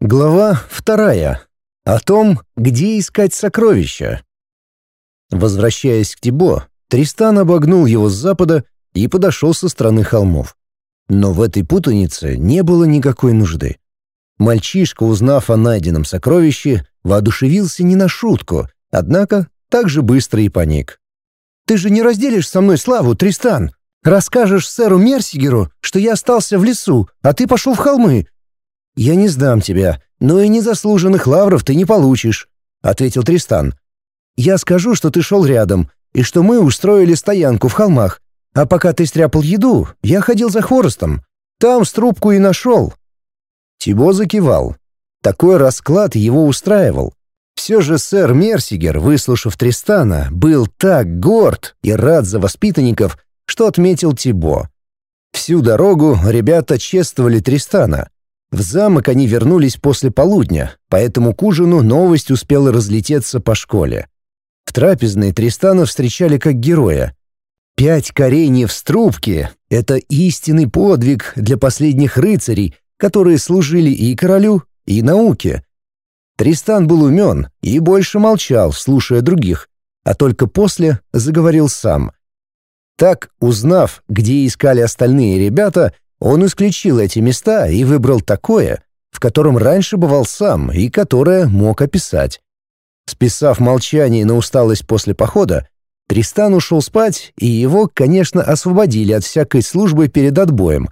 Глава вторая. О том, где искать сокровища. Возвращаясь к Тибо, Тристан обогнул его с запада и подошел со стороны холмов. Но в этой путанице не было никакой нужды. Мальчишка, узнав о найденном сокровище, воодушевился не на шутку, однако так же быстро и паник. «Ты же не разделишь со мной славу, Тристан! Расскажешь сэру Мерсигеру, что я остался в лесу, а ты пошел в холмы, «Я не сдам тебя, но и незаслуженных лавров ты не получишь», — ответил Тристан. «Я скажу, что ты шел рядом, и что мы устроили стоянку в холмах, а пока ты стряпал еду, я ходил за хворостом. Там с трубку и нашел». Тибо закивал. Такой расклад его устраивал. Все же сэр Мерсигер, выслушав Тристана, был так горд и рад за воспитанников, что отметил Тибо. Всю дорогу ребята чествовали Тристана. В замок они вернулись после полудня, поэтому к ужину новость успела разлететься по школе. В трапезной Тристана встречали как героя. Пять кореньев с трубки — это истинный подвиг для последних рыцарей, которые служили и королю, и науке. Тристан был умен и больше молчал, слушая других, а только после заговорил сам. Так, узнав, где искали остальные ребята, он исключил эти места и выбрал такое, в котором раньше бывал сам и которое мог описать. Списав молчание на усталость после похода, Тристан ушел спать, и его, конечно, освободили от всякой службы перед отбоем.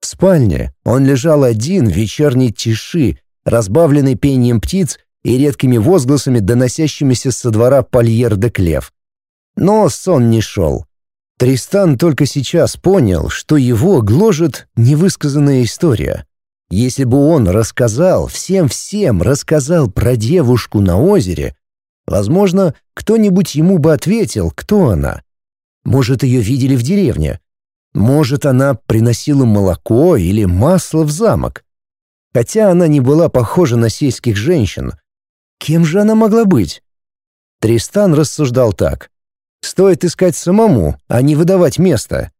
В спальне он лежал один в вечерней тиши, разбавленный пением птиц и редкими возгласами, доносящимися со двора Польер де Клев. Но сон не шел. Тристан только сейчас понял, что его гложет невысказанная история. Если бы он рассказал, всем-всем рассказал про девушку на озере, возможно, кто-нибудь ему бы ответил, кто она. Может, ее видели в деревне. Может, она приносила молоко или масло в замок. Хотя она не была похожа на сельских женщин. Кем же она могла быть? Тристан рассуждал так. Стоит искать самому, а не выдавать место.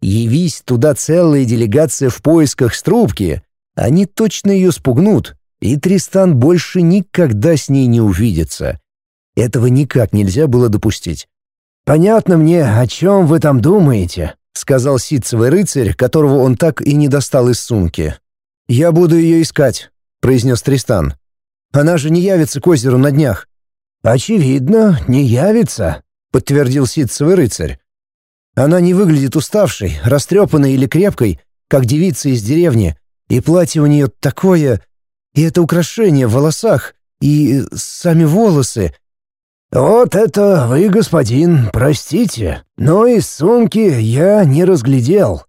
Явись туда целая делегация в поисках струбки, они точно ее спугнут, и Тристан больше никогда с ней не увидится. Этого никак нельзя было допустить. «Понятно мне, о чем вы там думаете», — сказал ситцевый рыцарь, которого он так и не достал из сумки. «Я буду ее искать», — произнес Тристан. «Она же не явится к озеру на днях». «Очевидно, не явится», — подтвердил ситцевый рыцарь. «Она не выглядит уставшей, растрепанной или крепкой, как девица из деревни, и платье у нее такое, и это украшение в волосах, и сами волосы». «Вот это вы, господин, простите, но из сумки я не разглядел».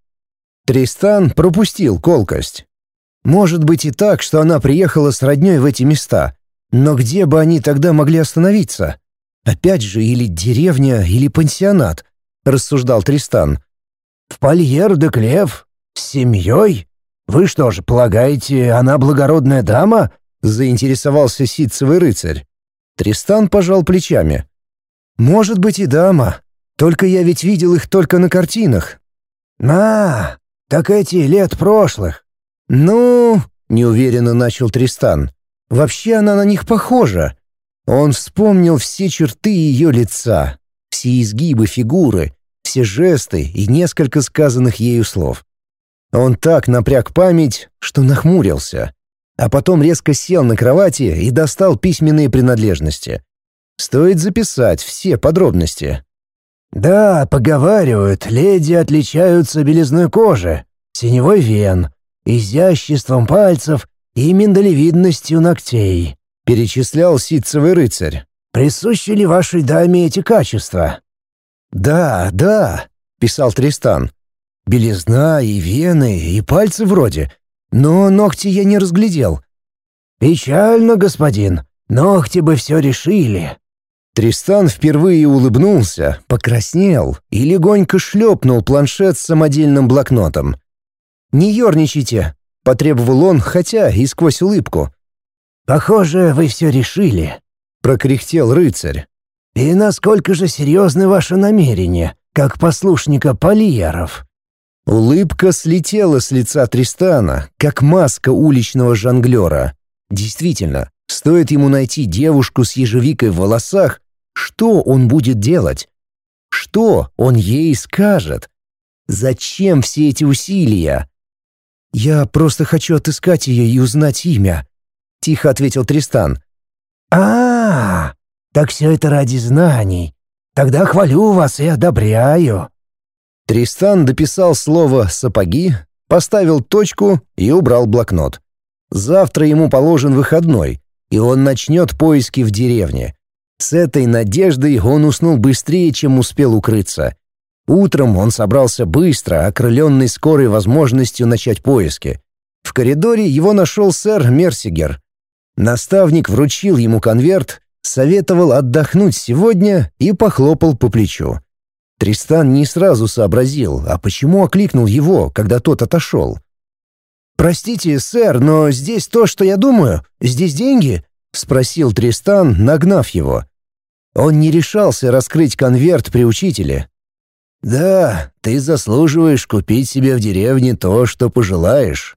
Тристан пропустил колкость. «Может быть и так, что она приехала с роднёй в эти места, но где бы они тогда могли остановиться?» Опять же, или деревня, или пансионат, рассуждал Тристан. В Польер де Клев? С семьей? Вы что же, полагаете, она благородная дама? Заинтересовался ситцевый рыцарь. Тристан пожал плечами. Может быть и дама. Только я ведь видел их только на картинах. На, так эти лет прошлых. Ну, неуверенно начал Тристан. Вообще она на них похожа. Он вспомнил все черты ее лица, все изгибы фигуры, все жесты и несколько сказанных ею слов. Он так напряг память, что нахмурился, а потом резко сел на кровати и достал письменные принадлежности. Стоит записать все подробности. «Да, поговаривают, леди отличаются белизной кожи, синевой вен, изяществом пальцев и миндалевидностью ногтей», — перечислял ситцевый рыцарь. «Присущи ли вашей даме эти качества?» «Да, да», — писал Тристан. «Белизна и вены, и пальцы вроде, но ногти я не разглядел». «Печально, господин. Ногти бы все решили». Тристан впервые улыбнулся, покраснел и легонько шлепнул планшет с самодельным блокнотом. «Не ерничайте», — потребовал он, хотя и сквозь улыбку. «Похоже, вы все решили», — прокряхтел рыцарь. «И насколько же серьезны ваши намерения, как послушника Полияров?» Улыбка слетела с лица Тристана, как маска уличного жонглера. Действительно, стоит ему найти девушку с ежевикой в волосах, что он будет делать? Что он ей скажет? Зачем все эти усилия? «Я просто хочу отыскать ее и узнать имя», — тихо ответил Тристан. а, -а, так все это ради знаний. Тогда хвалю вас и одобряю». Тристан дописал слово «сапоги», поставил точку и убрал блокнот. Завтра ему положен выходной, и он начнет поиски в деревне. С этой надеждой он уснул быстрее, чем успел укрыться. Утром он собрался быстро, окрыленный скорой возможностью начать поиски. В коридоре его нашел сэр Мерсигер. Наставник вручил ему конверт, советовал отдохнуть сегодня и похлопал по плечу. Тристан не сразу сообразил, а почему окликнул его, когда тот отошел. «Простите, сэр, но здесь то, что я думаю. Здесь деньги?» — спросил Тристан, нагнав его. Он не решался раскрыть конверт при учителе, «Да, ты заслуживаешь купить себе в деревне то, что пожелаешь».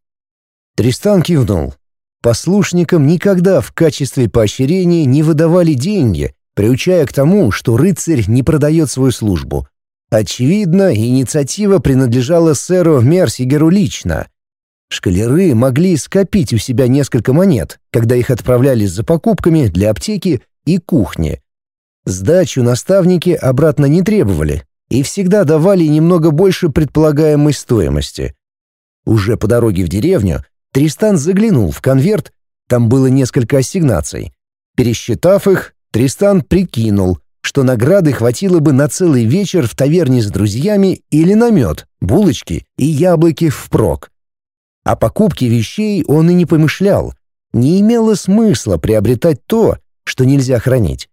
Тристан кивнул. Послушникам никогда в качестве поощрения не выдавали деньги, приучая к тому, что рыцарь не продает свою службу. Очевидно, инициатива принадлежала сэру Мерсигеру лично. Шкалеры могли скопить у себя несколько монет, когда их отправляли за покупками для аптеки и кухни. Сдачу наставники обратно не требовали, и всегда давали немного больше предполагаемой стоимости. Уже по дороге в деревню Тристан заглянул в конверт, там было несколько ассигнаций. Пересчитав их, Тристан прикинул, что награды хватило бы на целый вечер в таверне с друзьями или на мед, булочки и яблоки впрок. О покупке вещей он и не помышлял. Не имело смысла приобретать то, что нельзя хранить.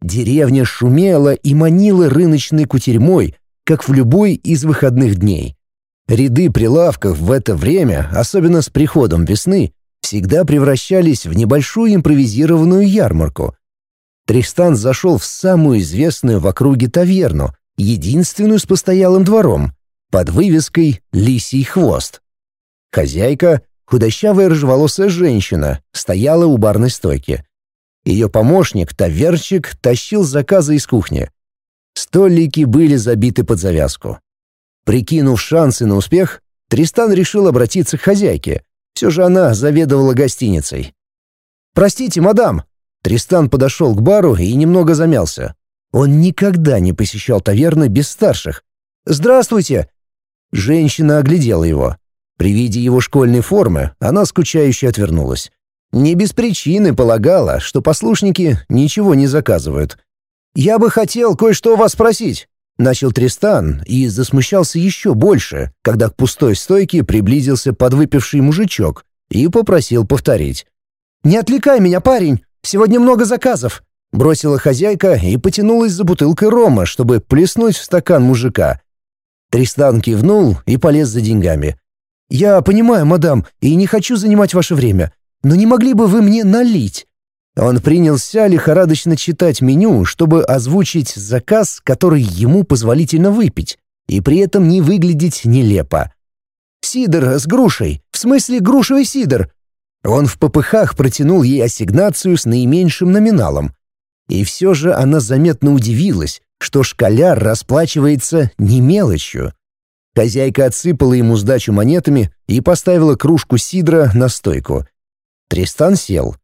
Деревня шумела и манила рыночной кутерьмой, как в любой из выходных дней. Ряды прилавков в это время, особенно с приходом весны, всегда превращались в небольшую импровизированную ярмарку. Тристан зашел в самую известную в округе таверну, единственную с постоялым двором, под вывеской «Лисий хвост». Хозяйка, худощавая рыжеволосая женщина, стояла у барной стойки. Ее помощник, таверчик, тащил заказы из кухни. Столики были забиты под завязку. Прикинув шансы на успех, Тристан решил обратиться к хозяйке. Все же она заведовала гостиницей. «Простите, мадам!» Тристан подошел к бару и немного замялся. Он никогда не посещал таверны без старших. «Здравствуйте!» Женщина оглядела его. При виде его школьной формы она скучающе отвернулась. Не без причины полагала, что послушники ничего не заказывают. «Я бы хотел кое-что у вас спросить», — начал Тристан и засмущался еще больше, когда к пустой стойке приблизился подвыпивший мужичок и попросил повторить. «Не отвлекай меня, парень! Сегодня много заказов!» Бросила хозяйка и потянулась за бутылкой рома, чтобы плеснуть в стакан мужика. Тристан кивнул и полез за деньгами. «Я понимаю, мадам, и не хочу занимать ваше время. Но не могли бы вы мне налить?» Он принялся лихорадочно читать меню, чтобы озвучить заказ, который ему позволительно выпить, и при этом не выглядеть нелепо. «Сидр с грушей, в смысле грушевый сидр». Он в попыхах протянул ей ассигнацию с наименьшим номиналом. И все же она заметно удивилась, что школяр расплачивается не мелочью. Хозяйка отсыпала ему сдачу монетами и поставила кружку сидра на стойку — Тристан сел.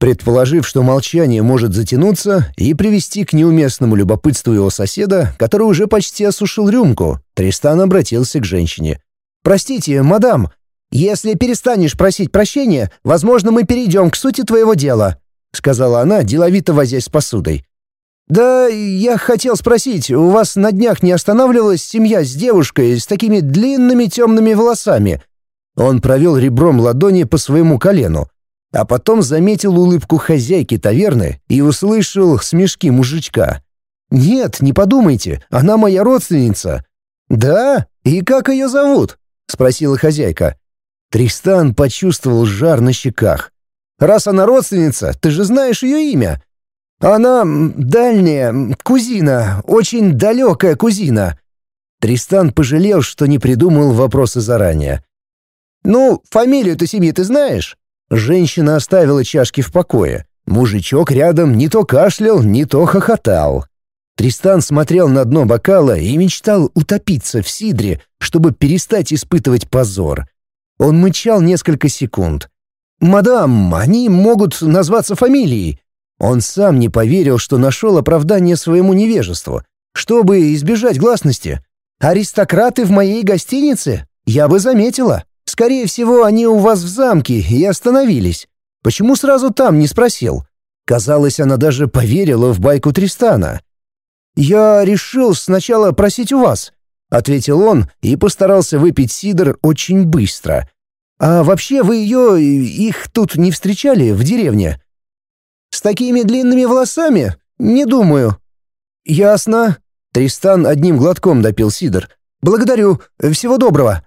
Предположив, что молчание может затянуться и привести к неуместному любопытству его соседа, который уже почти осушил рюмку, Тристан обратился к женщине. «Простите, мадам, если перестанешь просить прощения, возможно, мы перейдем к сути твоего дела», — сказала она, деловито возясь с посудой. «Да, я хотел спросить, у вас на днях не останавливалась семья с девушкой с такими длинными темными волосами?» Он провел ребром ладони по своему колену а потом заметил улыбку хозяйки таверны и услышал смешки мужичка. «Нет, не подумайте, она моя родственница». «Да? И как ее зовут?» — спросила хозяйка. Тристан почувствовал жар на щеках. «Раз она родственница, ты же знаешь ее имя». «Она дальняя, кузина, очень далекая кузина». Тристан пожалел, что не придумал вопросы заранее. «Ну, фамилию-то семьи ты знаешь?» Женщина оставила чашки в покое. Мужичок рядом не то кашлял, не то хохотал. Тристан смотрел на дно бокала и мечтал утопиться в сидре, чтобы перестать испытывать позор. Он мычал несколько секунд. «Мадам, они могут назваться фамилией». Он сам не поверил, что нашел оправдание своему невежеству. Чтобы избежать гласности. «Аристократы в моей гостинице? Я бы заметила. Скорее всего, они у вас в замке и остановились. Почему сразу там не спросил?» Казалось, она даже поверила в байку Тристана. «Я решил сначала просить у вас», — ответил он и постарался выпить сидр очень быстро. «А вообще вы ее... их тут не встречали в деревне?» «С такими длинными волосами? Не думаю». «Ясно». Тристан одним глотком допил сидр. «Благодарю. Всего доброго».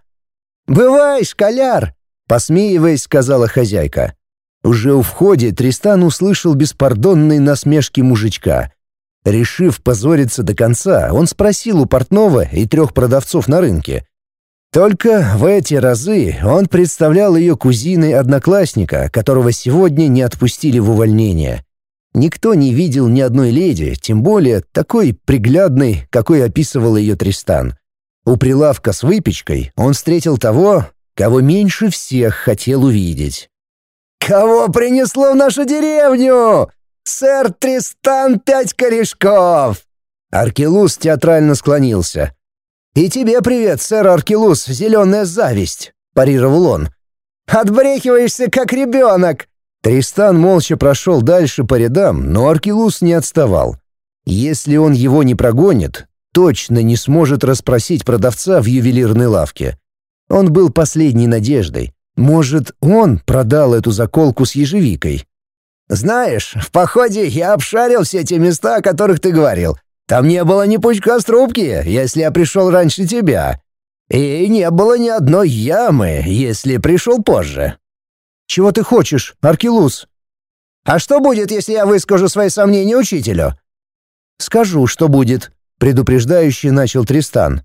«Бывай, школяр!» — посмеиваясь, сказала хозяйка. Уже у входе Тристан услышал беспардонные насмешки мужичка. Решив позориться до конца, он спросил у портного и трех продавцов на рынке. Только в эти разы он представлял ее кузиной одноклассника, которого сегодня не отпустили в увольнение. Никто не видел ни одной леди, тем более такой приглядной, какой описывал ее Тристан. У прилавка с выпечкой он встретил того, кого меньше всех хотел увидеть. «Кого принесло в нашу деревню?» «Сэр Тристан пять корешков!» Аркелус театрально склонился. «И тебе привет, сэр Аркелус, зеленая зависть!» — парировал он. «Отбрехиваешься, как ребенок!» Тристан молча прошел дальше по рядам, но Аркелус не отставал. Если он его не прогонит, точно не сможет расспросить продавца в ювелирной лавке. Он был последней надеждой. Может, он продал эту заколку с ежевикой? Знаешь, в походе я обшарил все те места, о которых ты говорил. Там не было ни пучка с если я пришел раньше тебя. И не было ни одной ямы, если пришел позже. Чего ты хочешь, Аркилус? А что будет, если я выскажу свои сомнения учителю? Скажу, что будет, предупреждающе начал Тристан.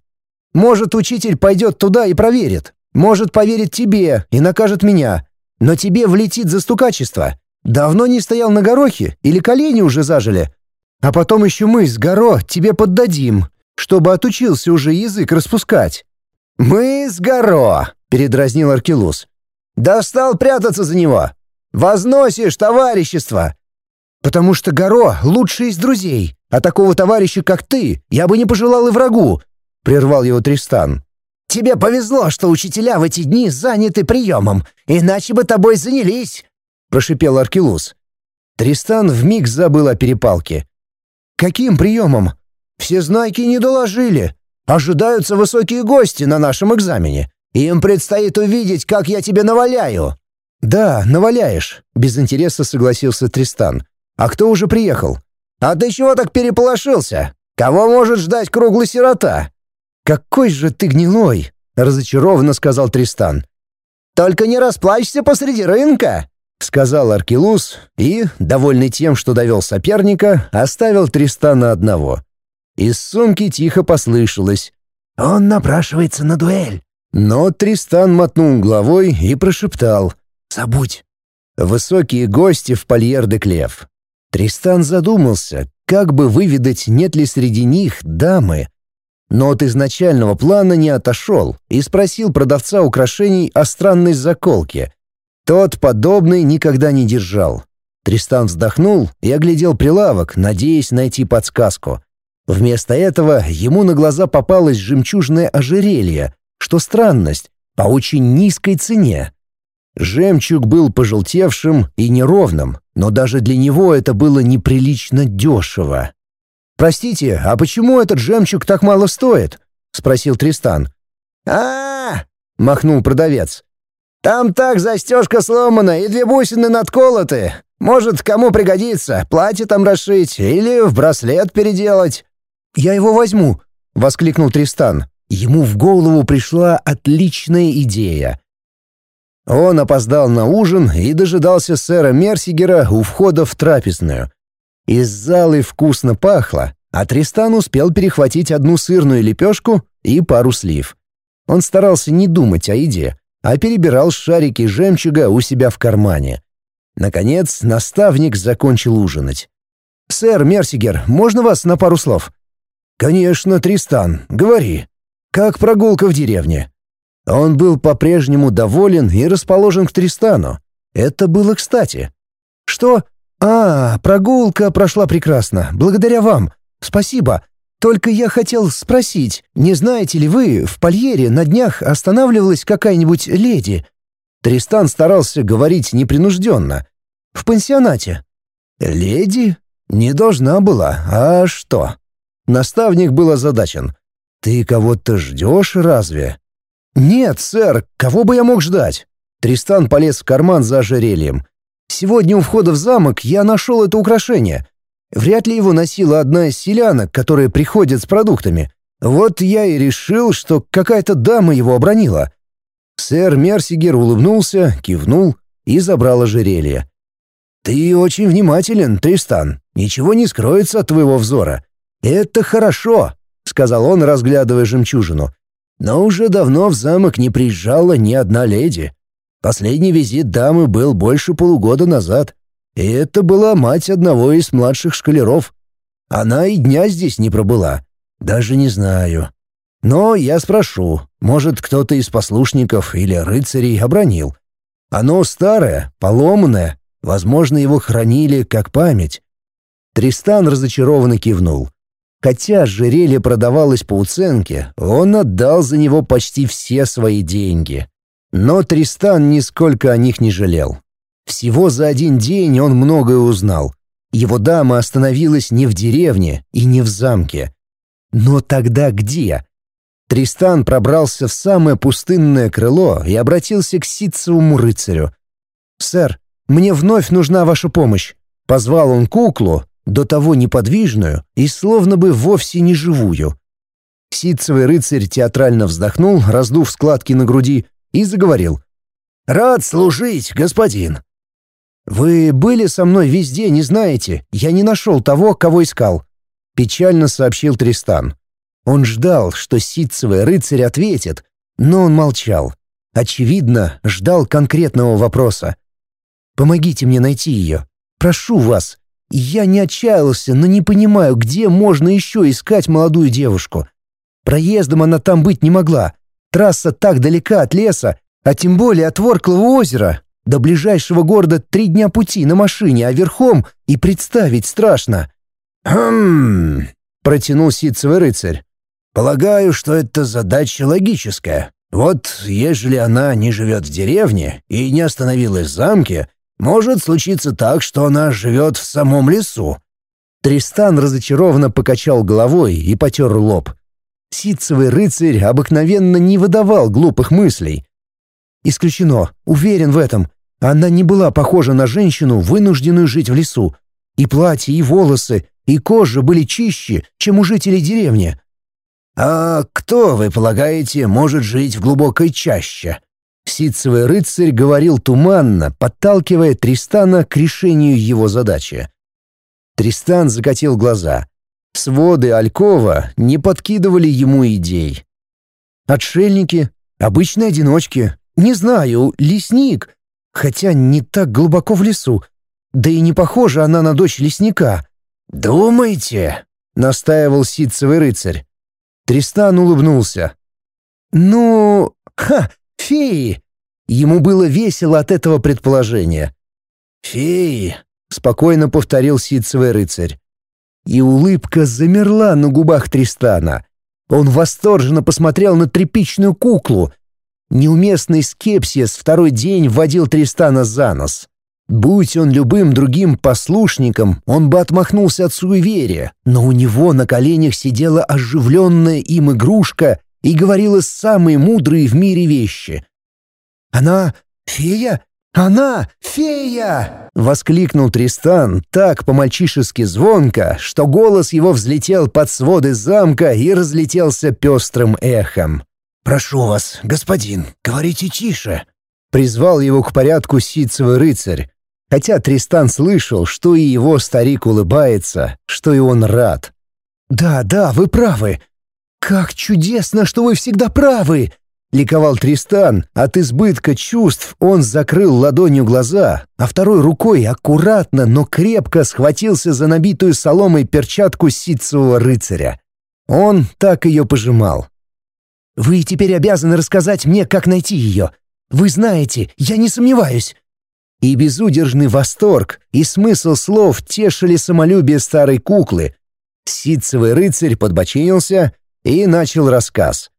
Может, учитель пойдет туда и проверит. Может, поверит тебе и накажет меня. Но тебе влетит за стукачество. Давно не стоял на горохе или колени уже зажили? А потом еще мы с Горо тебе поддадим, чтобы отучился уже язык распускать». «Мы с Горо», — передразнил Аркелус. «Достал прятаться за него. Возносишь товарищество». «Потому что Горо лучший из друзей, а такого товарища, как ты, я бы не пожелал и врагу», — прервал его Тристан. «Тебе повезло, что учителя в эти дни заняты приемом, иначе бы тобой занялись», — прошипел Аркелус. Тристан вмиг забыл о перепалке. «Каким приемом? Все знайки не доложили. Ожидаются высокие гости на нашем экзамене. Им предстоит увидеть, как я тебе наваляю». «Да, наваляешь», — без интереса согласился Тристан. «А кто уже приехал?» «А ты чего так переполошился? Кого может ждать круглый сирота?» «Какой же ты гнилой!» — разочарованно сказал Тристан. «Только не расплачься посреди рынка!» — сказал Аркелус и, довольный тем, что довел соперника, оставил Тристана одного. Из сумки тихо послышалось. «Он напрашивается на дуэль». Но Тристан мотнул головой и прошептал. «Забудь». Высокие гости в польер де Клев. Тристан задумался, как бы выведать, нет ли среди них дамы. Но от изначального плана не отошел и спросил продавца украшений о странной заколке — тот подобный никогда не держал. Тристан вздохнул и оглядел прилавок, надеясь найти подсказку. Вместо этого ему на глаза попалось жемчужное ожерелье, что странность, по очень низкой цене. Жемчуг был пожелтевшим и неровным, но даже для него это было неприлично дешево. «Простите, а почему этот жемчуг так мало стоит?» — спросил Тристан. а, махнул продавец. Там так застежка сломана и две бусины надколоты. Может, кому пригодится, платье там расшить или в браслет переделать». «Я его возьму», — воскликнул Тристан. Ему в голову пришла отличная идея. Он опоздал на ужин и дожидался сэра Мерсигера у входа в трапезную. Из залы вкусно пахло, а Тристан успел перехватить одну сырную лепешку и пару слив. Он старался не думать о еде, а перебирал шарики жемчуга у себя в кармане. Наконец, наставник закончил ужинать. «Сэр Мерсигер, можно вас на пару слов?» «Конечно, Тристан, говори. Как прогулка в деревне?» Он был по-прежнему доволен и расположен к Тристану. Это было кстати. «Что? А, прогулка прошла прекрасно. Благодаря вам. Спасибо. Только я хотел спросить, не знаете ли вы, в Польере на днях останавливалась какая-нибудь леди?» Тристан старался говорить непринужденно. «В пансионате». «Леди? Не должна была. А что?» Наставник был озадачен. «Ты кого-то ждешь разве?» «Нет, сэр, кого бы я мог ждать?» Тристан полез в карман за ожерельем. «Сегодня у входа в замок я нашел это украшение. Вряд ли его носила одна из селянок, которые приходят с продуктами. Вот я и решил, что какая-то дама его обронила». Сэр Мерсигер улыбнулся, кивнул и забрал ожерелье. «Ты очень внимателен, Тристан. Ничего не скроется от твоего взора. Это хорошо», — сказал он, разглядывая жемчужину. «Но уже давно в замок не приезжала ни одна леди. Последний визит дамы был больше полугода назад, и это была мать одного из младших школяров. Она и дня здесь не пробыла. Даже не знаю. Но я спрошу, может, кто-то из послушников или рыцарей обронил. Оно старое, поломанное, возможно, его хранили как память. Тристан разочарованно кивнул. Хотя жерелье продавалось по уценке, он отдал за него почти все свои деньги. Но Тристан нисколько о них не жалел. Всего за один день он многое узнал. Его дама остановилась не в деревне и не в замке. Но тогда где? Тристан пробрался в самое пустынное крыло и обратился к ситцевому рыцарю. «Сэр, мне вновь нужна ваша помощь». Позвал он куклу, до того неподвижную и словно бы вовсе не живую. Ситцевый рыцарь театрально вздохнул, раздув складки на груди, и заговорил. «Рад служить, господин». «Вы были со мной везде, не знаете? Я не нашел того, кого искал», — печально сообщил Тристан. Он ждал, что ситцевый рыцарь ответит, но он молчал. Очевидно, ждал конкретного вопроса. «Помогите мне найти ее. Прошу вас. Я не отчаялся, но не понимаю, где можно еще искать молодую девушку. Проездом она там быть не могла. Трасса так далека от леса, а тем более от Ворклого озера. До ближайшего города три дня пути на машине, а верхом и представить страшно». «Хм...» — протянул ситцевый рыцарь. «Полагаю, что это задача логическая. Вот, ежели она не живет в деревне и не остановилась в замке, может случиться так, что она живет в самом лесу». Тристан разочарованно покачал головой и потер лоб. Ситцевый рыцарь обыкновенно не выдавал глупых мыслей. «Исключено, уверен в этом. Она не была похожа на женщину, вынужденную жить в лесу. И платье, и волосы, и кожа были чище, чем у жителей деревни. «А кто, вы полагаете, может жить в глубокой чаще?» Ситцевый рыцарь говорил туманно, подталкивая Тристана к решению его задачи. Тристан закатил глаза. Своды Алькова не подкидывали ему идей. «Отшельники? Обычные одиночки? Не знаю, лесник хотя не так глубоко в лесу. Да и не похожа она на дочь лесника. «Думаете?» — настаивал ситцевый рыцарь. Тристан улыбнулся. «Ну, ха, феи!» Ему было весело от этого предположения. «Феи!» — спокойно повторил ситцевый рыцарь. И улыбка замерла на губах Тристана. Он восторженно посмотрел на тряпичную куклу, Неуместный скепсис второй день вводил Тристана за нос. Будь он любым другим послушником, он бы отмахнулся от суеверия, но у него на коленях сидела оживленная им игрушка и говорила самые мудрые в мире вещи. «Она фея? Она фея!» — воскликнул Тристан так по-мальчишески звонко, что голос его взлетел под своды замка и разлетелся пестрым эхом. «Прошу вас, господин, говорите тише!» Призвал его к порядку ситцевый рыцарь, хотя Тристан слышал, что и его старик улыбается, что и он рад. «Да, да, вы правы. Как чудесно, что вы всегда правы!» — ликовал Тристан. От избытка чувств он закрыл ладонью глаза, а второй рукой аккуратно, но крепко схватился за набитую соломой перчатку ситцевого рыцаря. Он так ее пожимал. «Вы теперь обязаны рассказать мне, как найти ее. Вы знаете, я не сомневаюсь». И безудержный восторг и смысл слов тешили самолюбие старой куклы. Ситцевый рыцарь подбочинился и начал рассказ.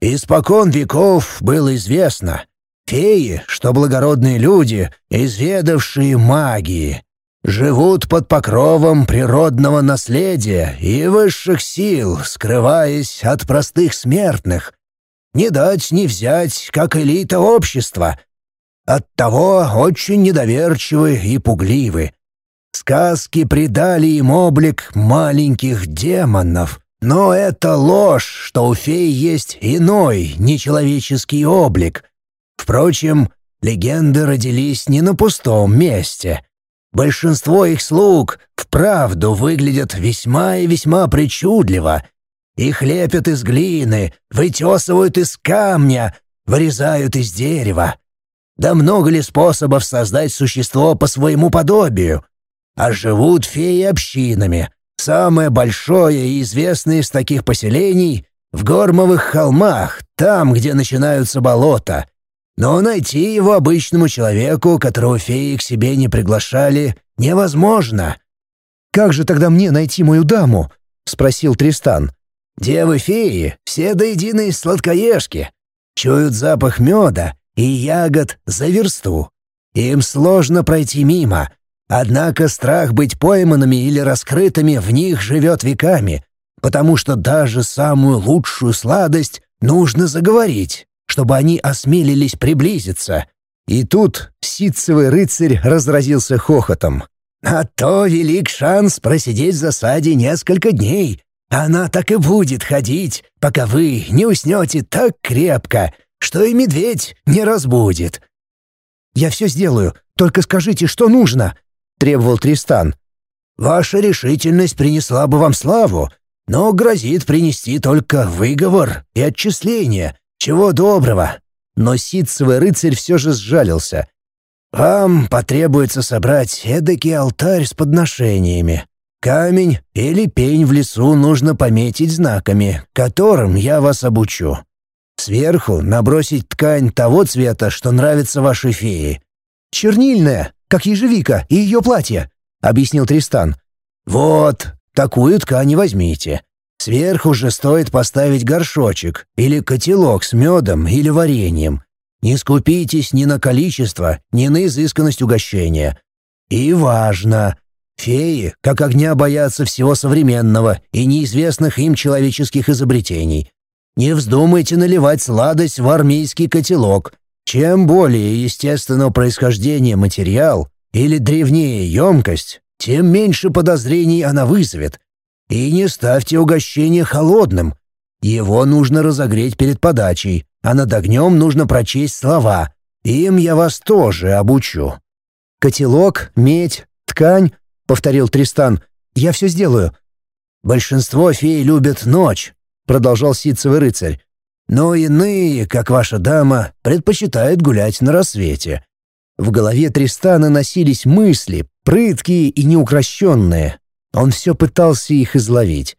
«Испокон веков было известно. Феи, что благородные люди, изведавшие магии, живут под покровом природного наследия и высших сил, скрываясь от простых смертных. Не дать не взять, как элита общества. Оттого очень недоверчивы и пугливы. Сказки придали им облик маленьких демонов, но это ложь, что у фей есть иной, нечеловеческий облик. Впрочем, легенды родились не на пустом месте. Большинство их слуг вправду выглядят весьма и весьма причудливо. Их лепят из глины, вытесывают из камня, вырезают из дерева. Да много ли способов создать существо по своему подобию? А живут феи общинами — Самое большое и известное из таких поселений — в Гормовых холмах, там, где начинаются болота. Но найти его обычному человеку, которого феи к себе не приглашали, невозможно. «Как же тогда мне найти мою даму?» — спросил Тристан. «Девы-феи все до единой сладкоежки. Чуют запах меда и ягод за версту. Им сложно пройти мимо, Однако страх быть пойманными или раскрытыми в них живет веками, потому что даже самую лучшую сладость нужно заговорить, чтобы они осмелились приблизиться. И тут ситцевый рыцарь разразился хохотом. «А то велик шанс просидеть в засаде несколько дней. Она так и будет ходить, пока вы не уснете так крепко, что и медведь не разбудит». «Я все сделаю, только скажите, что нужно», требовал Тристан. «Ваша решительность принесла бы вам славу, но грозит принести только выговор и отчисление. Чего доброго!» Но ситцевый рыцарь все же сжалился. «Вам потребуется собрать эдакий алтарь с подношениями. Камень или пень в лесу нужно пометить знаками, которым я вас обучу. Сверху набросить ткань того цвета, что нравится вашей фее. Чернильная, как ежевика и ее платье», — объяснил Тристан. «Вот, такую ткань возьмите. Сверху же стоит поставить горшочек или котелок с медом или вареньем. Не скупитесь ни на количество, ни на изысканность угощения. И важно, феи, как огня, боятся всего современного и неизвестных им человеческих изобретений. Не вздумайте наливать сладость в армейский котелок, чем более естественного происхождения материал или древнее емкость, тем меньше подозрений она вызовет. И не ставьте угощение холодным. Его нужно разогреть перед подачей, а над огнем нужно прочесть слова. Им я вас тоже обучу». «Котелок, медь, ткань», — повторил Тристан. «Я все сделаю». «Большинство фей любят ночь», — продолжал ситцевый рыцарь. Но иные, как ваша дама, предпочитают гулять на рассвете. В голове Тристана носились мысли, прыткие и неукрощенные. Он все пытался их изловить.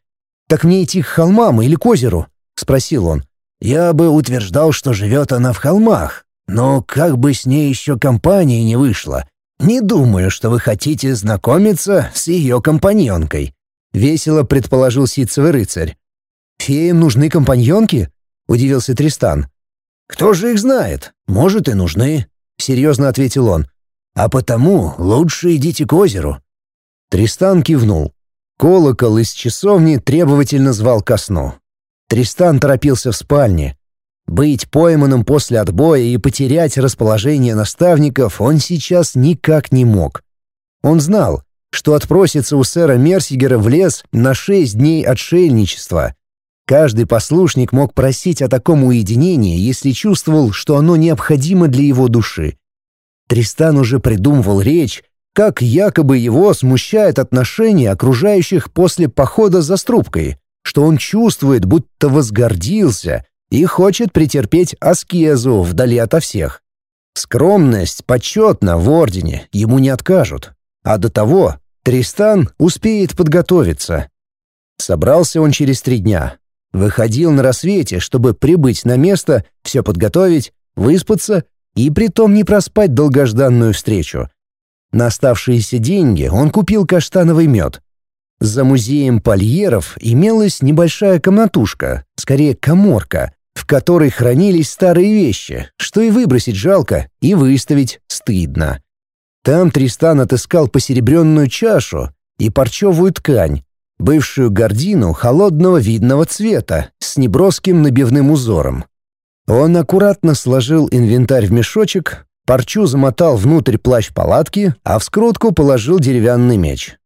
«Так мне идти к холмам или к озеру?» — спросил он. «Я бы утверждал, что живет она в холмах, но как бы с ней еще компании не вышло. Не думаю, что вы хотите знакомиться с ее компаньонкой», — весело предположил ситцевый рыцарь. «Феям нужны компаньонки?» Удивился Тристан. «Кто же их знает? Может, и нужны», — серьезно ответил он. «А потому лучше идите к озеру». Тристан кивнул. Колокол из часовни требовательно звал ко сну. Тристан торопился в спальне. Быть пойманным после отбоя и потерять расположение наставников он сейчас никак не мог. Он знал, что отпросится у сэра Мерсигера в лес на шесть дней отшельничества, Каждый послушник мог просить о таком уединении, если чувствовал, что оно необходимо для его души. Тристан уже придумывал речь, как якобы его смущает отношение окружающих после похода за струбкой, что он чувствует, будто возгордился, и хочет претерпеть аскезу вдали ото всех. Скромность почетна в ордене, ему не откажут. А до того Тристан успеет подготовиться. Собрался он через три дня. Выходил на рассвете, чтобы прибыть на место, все подготовить, выспаться и притом не проспать долгожданную встречу. На оставшиеся деньги он купил каштановый мед. За музеем польеров имелась небольшая комнатушка, скорее коморка, в которой хранились старые вещи, что и выбросить жалко, и выставить стыдно. Там Тристан отыскал посеребренную чашу и парчевую ткань, бывшую гордину холодного видного цвета с неброским набивным узором. Он аккуратно сложил инвентарь в мешочек, парчу замотал внутрь плащ палатки, а в скрутку положил деревянный меч.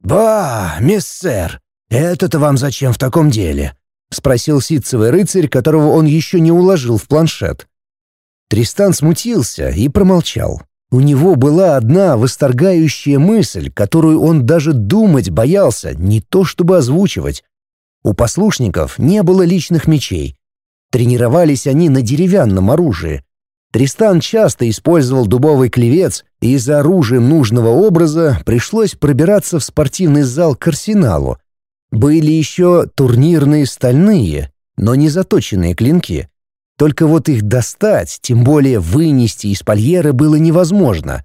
«Ба, миссер, это-то вам зачем в таком деле?» — спросил ситцевый рыцарь, которого он еще не уложил в планшет. Тристан смутился и промолчал. У него была одна восторгающая мысль, которую он даже думать боялся, не то чтобы озвучивать. У послушников не было личных мечей. Тренировались они на деревянном оружии. Тристан часто использовал дубовый клевец, и за оружием нужного образа пришлось пробираться в спортивный зал к арсеналу. Были еще турнирные стальные, но не заточенные клинки. Только вот их достать, тем более вынести из польера было невозможно.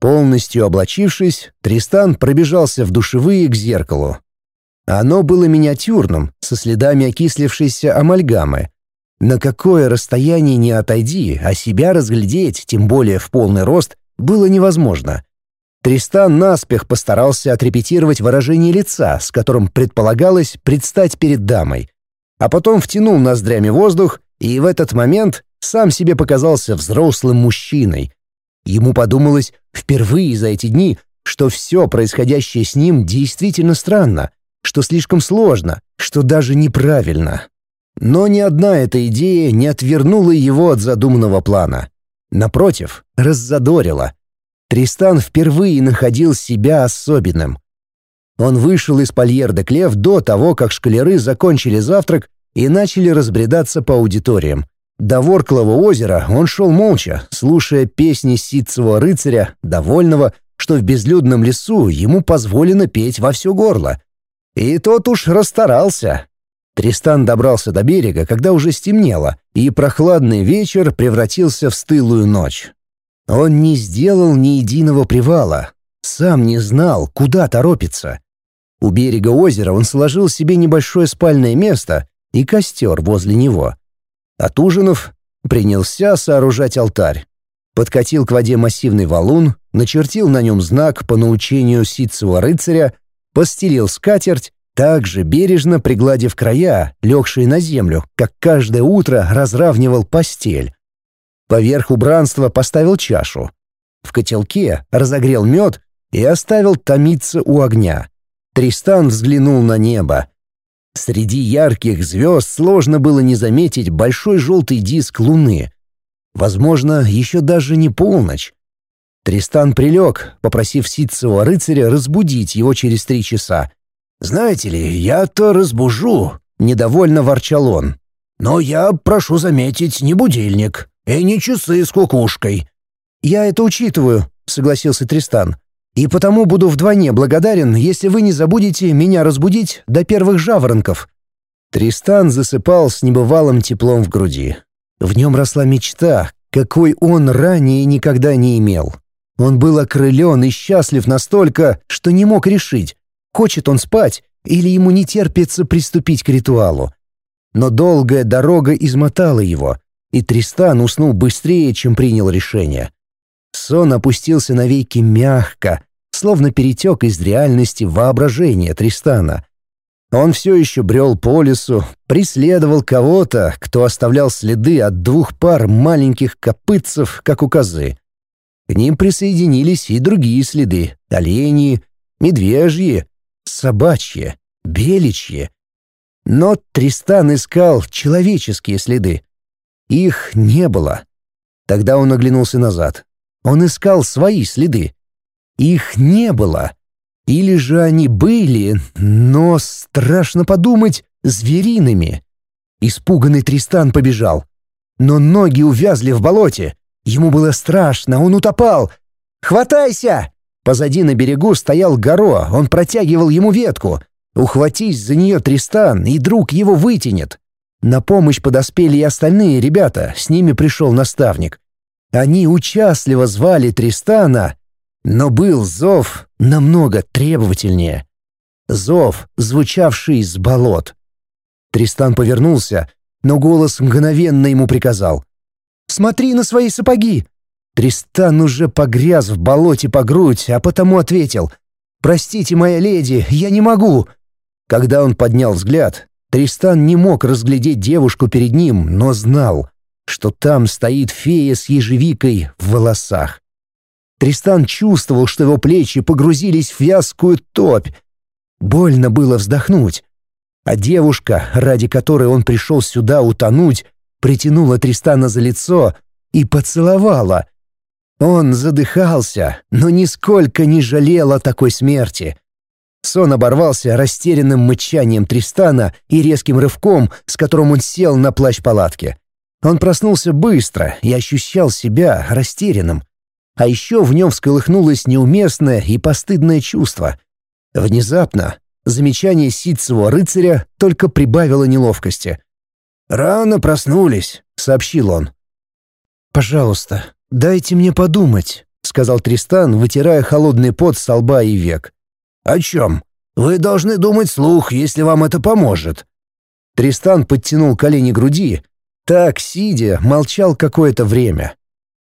Полностью облачившись, Тристан пробежался в душевые к зеркалу. Оно было миниатюрным, со следами окислившейся амальгамы. На какое расстояние не отойди, а себя разглядеть, тем более в полный рост, было невозможно. Тристан наспех постарался отрепетировать выражение лица, с которым предполагалось предстать перед дамой, а потом втянул ноздрями воздух и в этот момент сам себе показался взрослым мужчиной. Ему подумалось впервые за эти дни, что все происходящее с ним действительно странно, что слишком сложно, что даже неправильно. Но ни одна эта идея не отвернула его от задуманного плана. Напротив, раззадорила. Тристан впервые находил себя особенным. Он вышел из Польер-де-Клев до того, как шкалеры закончили завтрак и начали разбредаться по аудиториям. До Ворклого озера он шел молча, слушая песни ситцевого рыцаря, довольного, что в безлюдном лесу ему позволено петь во все горло. И тот уж расстарался. Тристан добрался до берега, когда уже стемнело, и прохладный вечер превратился в стылую ночь. Он не сделал ни единого привала, сам не знал, куда торопиться. У берега озера он сложил себе небольшое спальное место и костер возле него. От ужинов принялся сооружать алтарь. Подкатил к воде массивный валун, начертил на нем знак по научению ситцевого рыцаря, постелил скатерть, также бережно пригладив края, легшие на землю, как каждое утро разравнивал постель. Поверх убранства поставил чашу. В котелке разогрел мед и оставил томиться у огня. Тристан взглянул на небо. Среди ярких звезд сложно было не заметить большой желтый диск луны. Возможно, еще даже не полночь. Тристан прилег, попросив ситцевого рыцаря разбудить его через три часа. «Знаете ли, я-то разбужу», — недовольно ворчал он. «Но я, прошу заметить, не будильник и не часы с кукушкой». «Я это учитываю», — согласился Тристан. И потому буду вдвойне благодарен, если вы не забудете меня разбудить до первых жаворонков». Тристан засыпал с небывалым теплом в груди. В нем росла мечта, какой он ранее никогда не имел. Он был окрылен и счастлив настолько, что не мог решить, хочет он спать или ему не терпится приступить к ритуалу. Но долгая дорога измотала его, и Тристан уснул быстрее, чем принял решение. Сон опустился навеки мягко, словно перетек из реальности воображения Тристана. Он все еще брел по лесу, преследовал кого-то, кто оставлял следы от двух пар маленьких копытцев, как у козы. К ним присоединились и другие следы — оленьи, медвежьи, собачьи, беличьи. Но Тристан искал человеческие следы. Их не было. Тогда он оглянулся назад. Он искал свои следы. Их не было. Или же они были, но, страшно подумать, звериными. Испуганный Тристан побежал. Но ноги увязли в болоте. Ему было страшно, он утопал. «Хватайся!» Позади на берегу стоял Горо, он протягивал ему ветку. Ухватись за нее Тристан, и друг его вытянет. На помощь подоспели и остальные ребята, с ними пришел наставник. Они участливо звали Тристана, но был зов намного требовательнее. Зов, звучавший из болот. Тристан повернулся, но голос мгновенно ему приказал. «Смотри на свои сапоги!» Тристан уже погряз в болоте по грудь, а потому ответил. «Простите, моя леди, я не могу!» Когда он поднял взгляд, Тристан не мог разглядеть девушку перед ним, но знал, что там стоит фея с ежевикой в волосах. Тристан чувствовал, что его плечи погрузились в вязкую топь. Больно было вздохнуть. А девушка, ради которой он пришел сюда утонуть, притянула Тристана за лицо и поцеловала. Он задыхался, но нисколько не жалел о такой смерти. Сон оборвался растерянным мычанием Тристана и резким рывком, с которым он сел на плащ палатки. Он проснулся быстро и ощущал себя растерянным. А еще в нем всколыхнулось неуместное и постыдное чувство. Внезапно замечание ситцевого рыцаря только прибавило неловкости. «Рано проснулись», — сообщил он. «Пожалуйста, дайте мне подумать», — сказал Тристан, вытирая холодный пот с лба и век. «О чем? Вы должны думать слух, если вам это поможет». Тристан подтянул колени груди. Так, сидя, молчал какое-то время.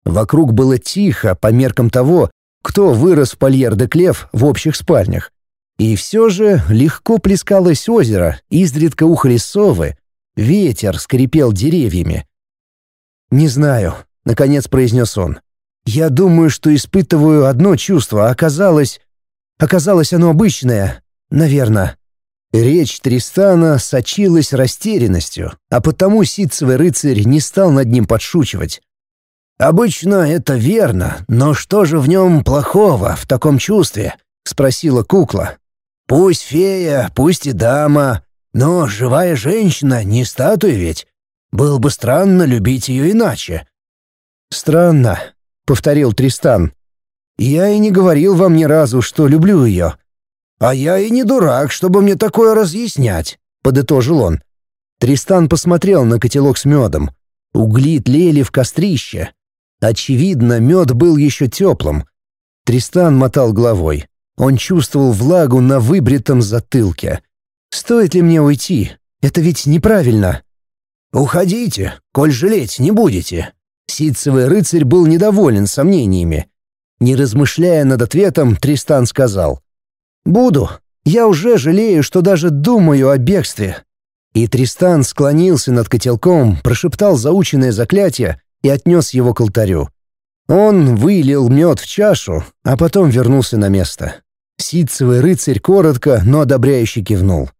Вокруг было тихо по меркам того, кто вырос в Польер-де-Клев в общих спальнях. И все же легко плескалось озеро, изредка ухали совы, ветер скрипел деревьями. «Не знаю», — наконец произнес он. «Я думаю, что испытываю одно чувство, оказалось... Оказалось оно обычное, наверное». Речь Тристана сочилась растерянностью, а потому ситцевый рыцарь не стал над ним подшучивать. «Обычно это верно, но что же в нем плохого в таком чувстве?» — спросила кукла. «Пусть фея, пусть и дама, но живая женщина не статуя ведь. Было бы странно любить ее иначе». «Странно», — повторил Тристан. «Я и не говорил вам ни разу, что люблю ее». «А я и не дурак, чтобы мне такое разъяснять», — подытожил он. Тристан посмотрел на котелок с медом. Угли тлели в кострище. Очевидно, мед был еще теплым. Тристан мотал головой. Он чувствовал влагу на выбритом затылке. «Стоит ли мне уйти? Это ведь неправильно». «Уходите, коль жалеть не будете». Ситцевый рыцарь был недоволен сомнениями. Не размышляя над ответом, Тристан сказал. «Буду. Я уже жалею, что даже думаю о бегстве». И Тристан склонился над котелком, прошептал заученное заклятие и отнес его к алтарю. Он вылил мед в чашу, а потом вернулся на место. Ситцевый рыцарь коротко, но одобряюще кивнул.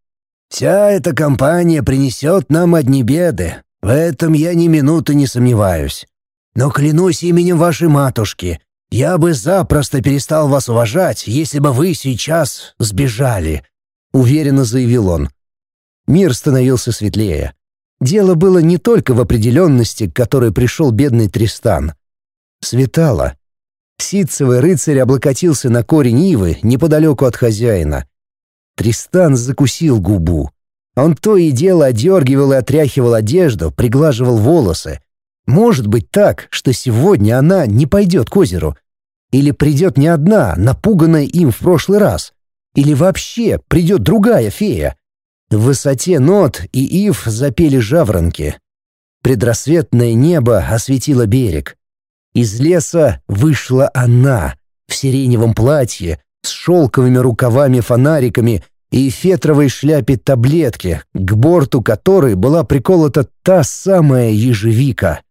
«Вся эта компания принесет нам одни беды. В этом я ни минуты не сомневаюсь. Но клянусь именем вашей матушки, я бы запросто перестал вас уважать, если бы вы сейчас сбежали», — уверенно заявил он. Мир становился светлее. Дело было не только в определенности, к которой пришел бедный Тристан. Светало. Ситцевый рыцарь облокотился на корень ивы неподалеку от хозяина. Тристан закусил губу. Он то и дело одергивал и отряхивал одежду, приглаживал волосы. Может быть так, что сегодня она не пойдет к озеру. Или придет не одна, напуганная им в прошлый раз. Или вообще придет другая фея. В высоте нот и ив запели жаворонки. Предрассветное небо осветило берег. Из леса вышла она в сиреневом платье с шелковыми рукавами-фонариками и фетровой шляпе таблетки, к борту которой была приколота та самая ежевика.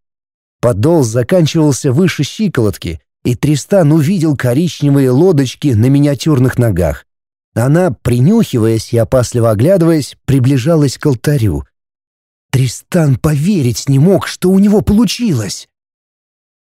Подол заканчивался выше щиколотки, и Тристан увидел коричневые лодочки на миниатюрных ногах. Она, принюхиваясь и опасливо оглядываясь, приближалась к алтарю. Тристан поверить не мог, что у него получилось.